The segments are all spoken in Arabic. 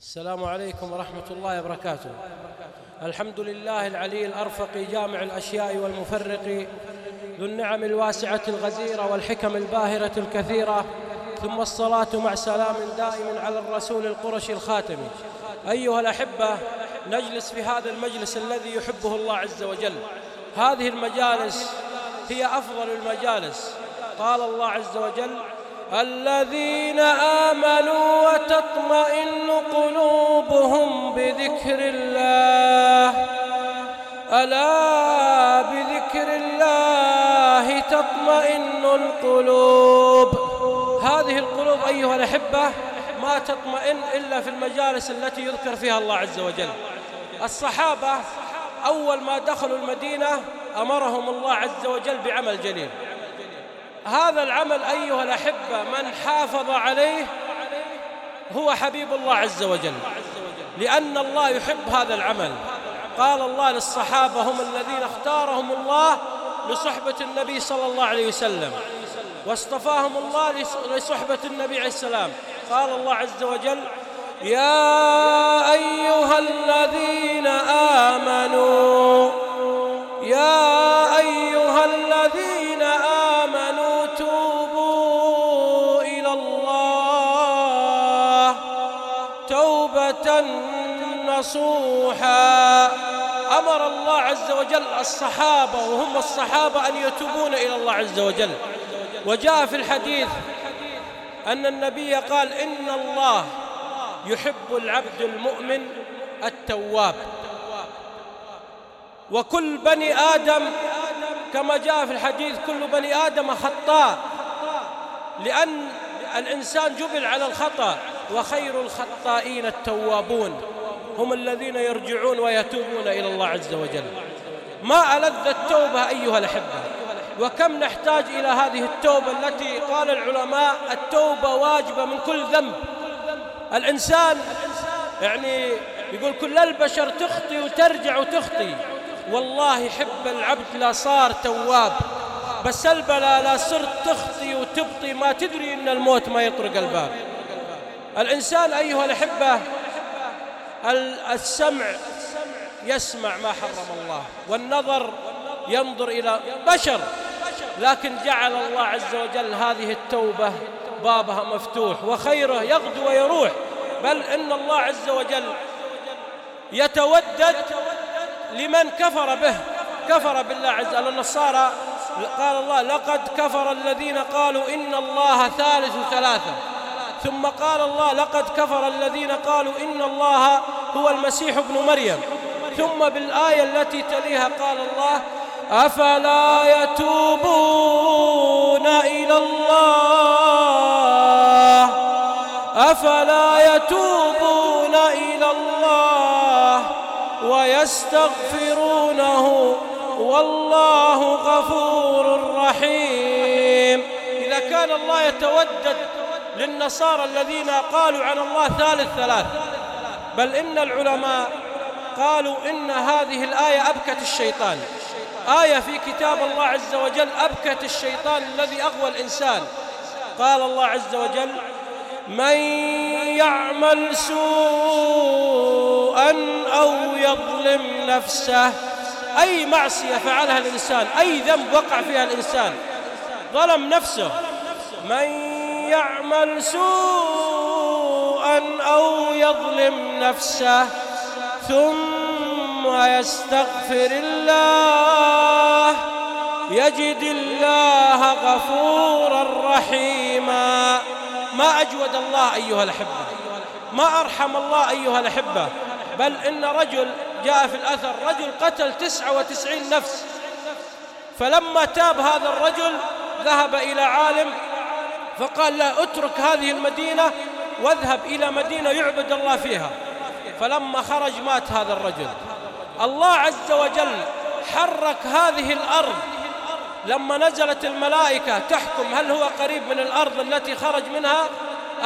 السلام عليكم ورحمة الله وبركاته. الحمد لله العلي الأرفق جامع الأشياء والمفرق ذو النعم الواسعة الغزيرة والحكم الباهرة الكثيرة ثم الصلاة مع سلام دائم على الرسول القرشي الخاتم. أيها الأحبة نجلس في هذا المجلس الذي يحبه الله عز وجل. هذه المجالس هي أفضل المجالس. قال الله عز وجل الذين آمنوا وتطمئن قلوبهم بذكر الله. ألا بذكر الله تطمئن القلوب. هذه القلوب أيها الأحبة ما تطمئن إلا في المجالس التي يذكر فيها الله عز وجل. الصحابة أول ما دخلوا المدينة أمرهم الله عز وجل بعمل جليل. هذا العمل أيها الأحبة من حافظ عليه هو حبيب الله عز وجل لأن الله يحب هذا العمل. قال الله للصحابة هم الذين اختارهم الله لصحبة النبي صلى الله عليه وسلم واصطفاهم الله لصحبة النبي عليه السلام. قال الله عز وجل يا أيها الذين آمنوا يا نصوحا. أمر الله عز وجل الصحابة وهم الصحابة أن يتوبون إلى الله عز وجل. وجاء في الحديث أن النبي قال إن الله يحب العبد المؤمن التواب. وكل بني آدم كما جاء في الحديث كل بني آدم خطاء لأن الإنسان جبل على الخطأ. وخير الخطائين التوابون هم الذين يرجعون ويتوبون إلى الله عز وجل. ما ألذ التوبة أيها الأحبة؟ وكم نحتاج إلى هذه التوبة التي قال العلماء التوبة واجبة من كل ذنب. الإنسان يعني يقول كل البشر تخطي وترجع وتخطي. والله يحب العبد لا صار تواب بس البلا لا صرت تخطي وتبطي ما تدري إن الموت ما يطرق الباب. الإنسان أيها الأحبة السمع يسمع ما حرم الله والنظر ينظر إلى بشر لكن جعل الله عز وجل هذه التوبة بابها مفتوح وخيره يغدو ويروح. بل إن الله عز وجل يتودد لمن كفر به كفر بالله عز وجل. النصارى قال الله لقد كفر الذين قالوا إن الله ثالث ثلاثة. ثم قال الله لقد كفر الذين قالوا إن الله هو المسيح ابن مريم. ثم بالآية التي تليها قال الله أفلا يتوبون إلى الله؟ أفلا يتوبون إلى الله ويستغفرونه؟ والله غفور رحيم. إذا كان الله يتودد للنصارى الذين قالوا عن الله ثالث ثلاث. بل إن العلماء قالوا إن هذه الآية أبكت الشيطان. آية في كتاب الله عز وجل أبكت الشيطان الذي أغوى الإنسان. قال الله عز وجل من يعمل سوءا أو يظلم نفسه أي معصية فعلها الإنسان أي ذنب وقع فيها الإنسان ظلم نفسه. من يعمل سوءا أو يظلم نفسه ثم يستغفر الله يجد الله غفورا رحيما. ما أجود الله أيها الأحبة ما أرحم الله أيها الأحبة بل إن رجل جاء في الأثر رجل قتل تسعة وتسعين نفس فلما تاب هذا الرجل ذهب إلى عالم فقال لا اترك هذه المدينة واذهب إلى مدينة يعبد الله فيها. فلما خرج مات هذا الرجل. الله عز وجل حرك هذه الأرض. لما نزلت الملائكة تحكم هل هو قريب من الأرض التي خرج منها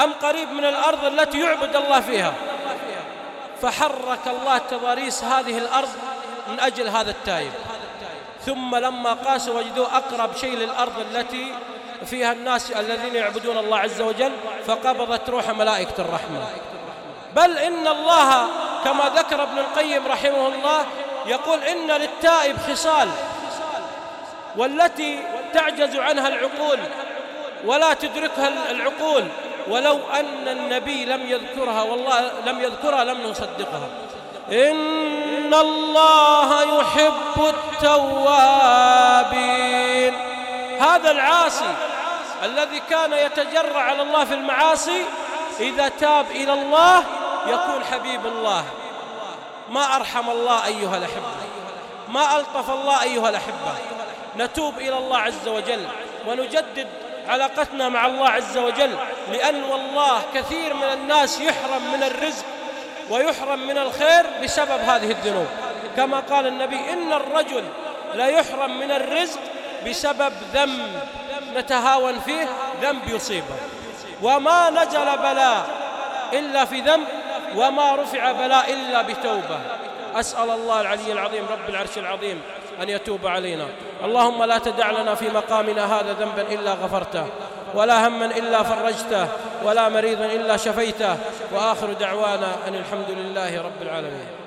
أم قريب من الأرض التي يعبد الله فيها. فحرك الله تضاريس هذه الأرض من أجل هذا التائب. ثم لما قاسوا وجدوا أقرب شيء للأرض التي فيها الناس الذين يعبدون الله عز وجل فقبضت روح ملائكة الرحمة. بل إن الله كما ذكر ابن القيم رحمه الله يقول إن للتائب خصال والتي تعجز عنها العقول ولا تدركها العقول ولو أن النبي لم يذكرها والله لم يذكرها لم نصدقها إن الله يحب التوابين. هذا العاصي الذي كان يتجرع على الله في المعاصي إذا تاب إلى الله يكون حبيب الله. ما أرحم الله أيها الأحبة. ما ألطف الله أيها الأحبة. نتوب إلى الله عز وجل ونجدد علاقتنا مع الله عز وجل لأن والله كثير من الناس يحرم من الرزق ويحرم من الخير بسبب هذه الذنوب. كما قال النبي إن الرجل لا يحرم من الرزق بسبب ذنب. نتهاون فيه ذنب يصيبه. وما نزل بلاء إلا في ذنب وما رفع بلاء إلا بتوبة. أسأل الله العلي العظيم رب العرش العظيم أن يتوب علينا. اللهم لا تدع لنا في مقامنا هذا ذنبا إلا غفرته ولا هما إلا فرجته ولا مريضا إلا شفيته. وآخر دعوانا أن الحمد لله رب العالمين.